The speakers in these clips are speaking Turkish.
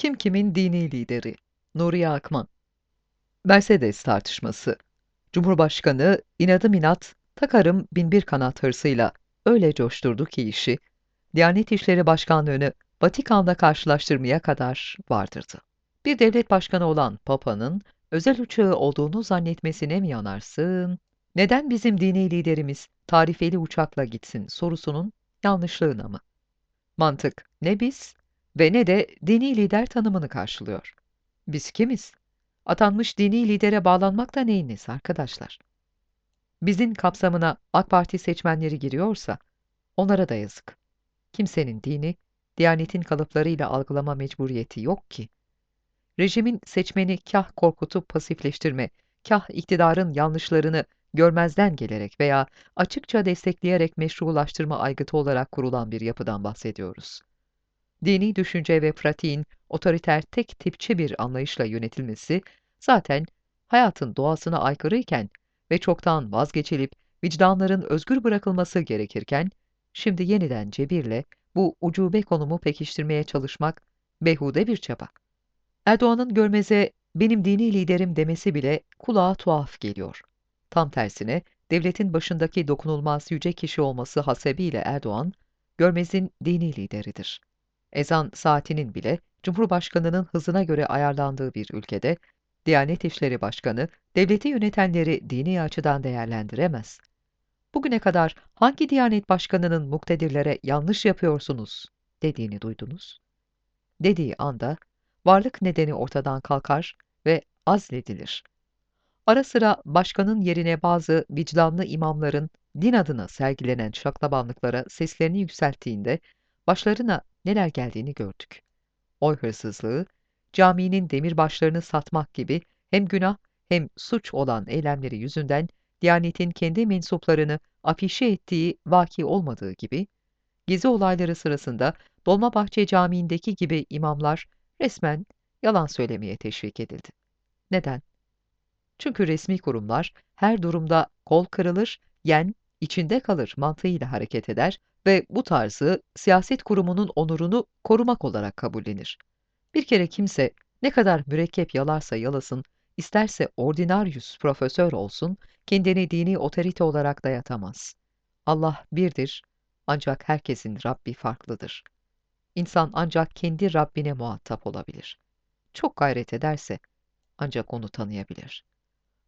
Kim kimin dini lideri? Nuriye Akman Mercedes tartışması Cumhurbaşkanı inadım inat, takarım binbir kanat hırsıyla öyle coşturdu ki işi, Diyanet İşleri Başkanlığı'nı Vatikan'la karşılaştırmaya kadar vardırdı. Bir devlet başkanı olan Papa'nın özel uçağı olduğunu zannetmesine mi yanarsın? Neden bizim dini liderimiz tarifeli uçakla gitsin sorusunun yanlışlığına mı? Mantık ne biz ve ne de dini lider tanımını karşılıyor. Biz kimiz? Atanmış dini lidere bağlanmak da neyiniz arkadaşlar? Bizin kapsamına AK Parti seçmenleri giriyorsa onlara da yazık. Kimsenin dini, Diyanetin kalıplarıyla algılama mecburiyeti yok ki. Rejimin seçmeni kah korkutup pasifleştirme, kah iktidarın yanlışlarını görmezden gelerek veya açıkça destekleyerek meşrulaştırma aygıtı olarak kurulan bir yapıdan bahsediyoruz. Dini düşünce ve pratiğin otoriter tek tipçi bir anlayışla yönetilmesi zaten hayatın doğasına aykırıyken ve çoktan vazgeçilip vicdanların özgür bırakılması gerekirken, şimdi yeniden cebirle bu ucube konumu pekiştirmeye çalışmak behude bir çaba. Erdoğan'ın görmeze benim dini liderim demesi bile kulağa tuhaf geliyor. Tam tersine devletin başındaki dokunulmaz yüce kişi olması hasebiyle Erdoğan, Görmez'in dini lideridir. Ezan saatinin bile Cumhurbaşkanı'nın hızına göre ayarlandığı bir ülkede, Diyanet İşleri Başkanı, devleti yönetenleri dini açıdan değerlendiremez. Bugüne kadar hangi Diyanet Başkanı'nın muktedirlere yanlış yapıyorsunuz dediğini duydunuz? Dediği anda varlık nedeni ortadan kalkar ve azledilir. Ara sıra başkanın yerine bazı vicdanlı imamların din adına sergilenen şaklabanlıklara seslerini yükselttiğinde başlarına neler geldiğini gördük. Oy hırsızlığı, caminin demirbaşlarını satmak gibi hem günah hem suç olan eylemleri yüzünden Diyanet'in kendi mensuplarını afişe ettiği vaki olmadığı gibi, gezi olayları sırasında Dolmabahçe Camii'ndeki gibi imamlar resmen yalan söylemeye teşvik edildi. Neden? Çünkü resmi kurumlar her durumda kol kırılır, yen içinde kalır mantığıyla hareket eder ve bu tarzı siyaset kurumunun onurunu korumak olarak kabullenir. Bir kere kimse ne kadar mürekkep yalarsa yalasın, isterse ordinaryus profesör olsun, kendini dini otorite olarak dayatamaz. Allah birdir, ancak herkesin Rabbi farklıdır. İnsan ancak kendi Rabbine muhatap olabilir. Çok gayret ederse ancak onu tanıyabilir.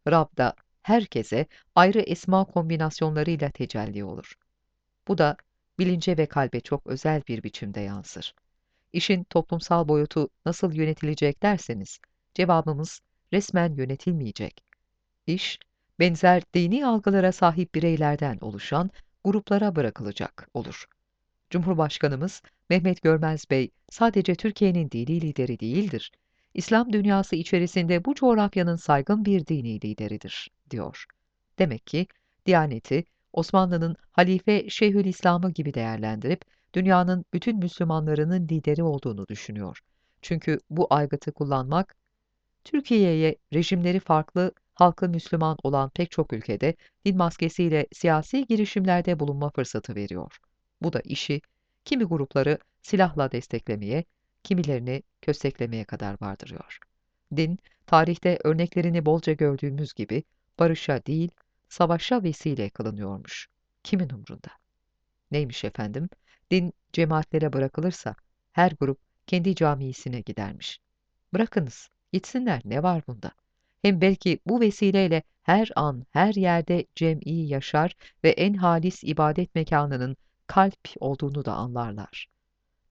Rab da herkese ayrı esma kombinasyonlarıyla tecelli olur. Bu da bilince ve kalbe çok özel bir biçimde yansır. İşin toplumsal boyutu nasıl yönetilecek derseniz, cevabımız resmen yönetilmeyecek. İş, benzer dini algılara sahip bireylerden oluşan gruplara bırakılacak olur. Cumhurbaşkanımız Mehmet Görmez Bey sadece Türkiye'nin dini lideri değildir. İslam dünyası içerisinde bu coğrafyanın saygın bir dini lideridir, diyor. Demek ki Diyaneti Osmanlı'nın Halife Şeyhülislam'ı gibi değerlendirip dünyanın bütün Müslümanlarının lideri olduğunu düşünüyor. Çünkü bu aygıtı kullanmak Türkiye'ye rejimleri farklı, halkı Müslüman olan pek çok ülkede din maskesiyle siyasi girişimlerde bulunma fırsatı veriyor. Bu da işi kimi grupları silahla desteklemeye, kimilerini kösteklemeye kadar vardırıyor. Din, tarihte örneklerini bolca gördüğümüz gibi barışa değil, savaşa vesile kılınıyormuş. Kimin umrunda? Neymiş efendim? Din cemaatlere bırakılırsa her grup kendi camisine gidermiş. Bırakınız, gitsinler ne var bunda? Hem belki bu vesileyle her an, her yerde cem'i yaşar ve en halis ibadet mekanının kalp olduğunu da anlarlar.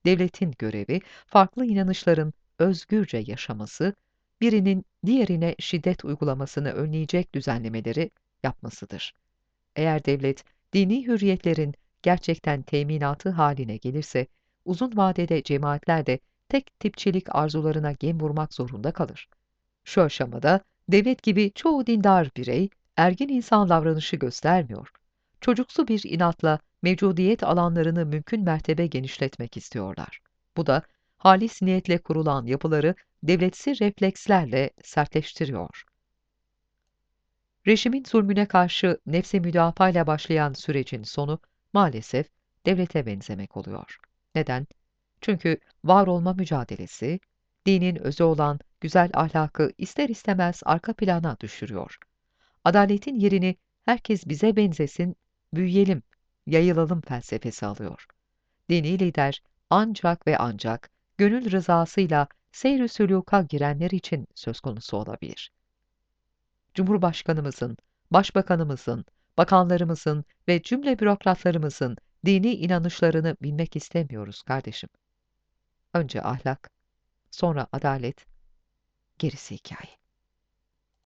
Devletin görevi, farklı inanışların özgürce yaşaması, birinin diğerine şiddet uygulamasını önleyecek düzenlemeleri yapmasıdır. Eğer devlet, dini hürriyetlerin gerçekten teminatı haline gelirse, uzun vadede cemaatler de tek tipçilik arzularına gem vurmak zorunda kalır. Şu aşamada devlet gibi çoğu dindar birey ergin insan davranışı göstermiyor. Çocuksu bir inatla mevcudiyet alanlarını mümkün mertebe genişletmek istiyorlar. Bu da halis niyetle kurulan yapıları devletsi reflekslerle sertleştiriyor. Rejimin zulmüne karşı nefse müdafaa ile başlayan sürecin sonu maalesef devlete benzemek oluyor. Neden? Çünkü var olma mücadelesi, dinin özü olan güzel ahlakı ister istemez arka plana düşürüyor. Adaletin yerini herkes bize benzesin, büyüyelim, yayılalım felsefesi alıyor. Dini lider ancak ve ancak gönül rızasıyla seyr-i sülûka girenler için söz konusu olabilir. Cumhurbaşkanımızın, başbakanımızın, bakanlarımızın ve cümle bürokratlarımızın dini inanışlarını bilmek istemiyoruz kardeşim. Önce ahlak, sonra adalet, gerisi hikaye.